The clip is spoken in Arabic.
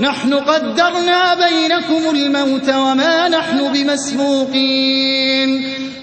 نحن قدرنا بينكم الموت وما نحن بمسبوقين.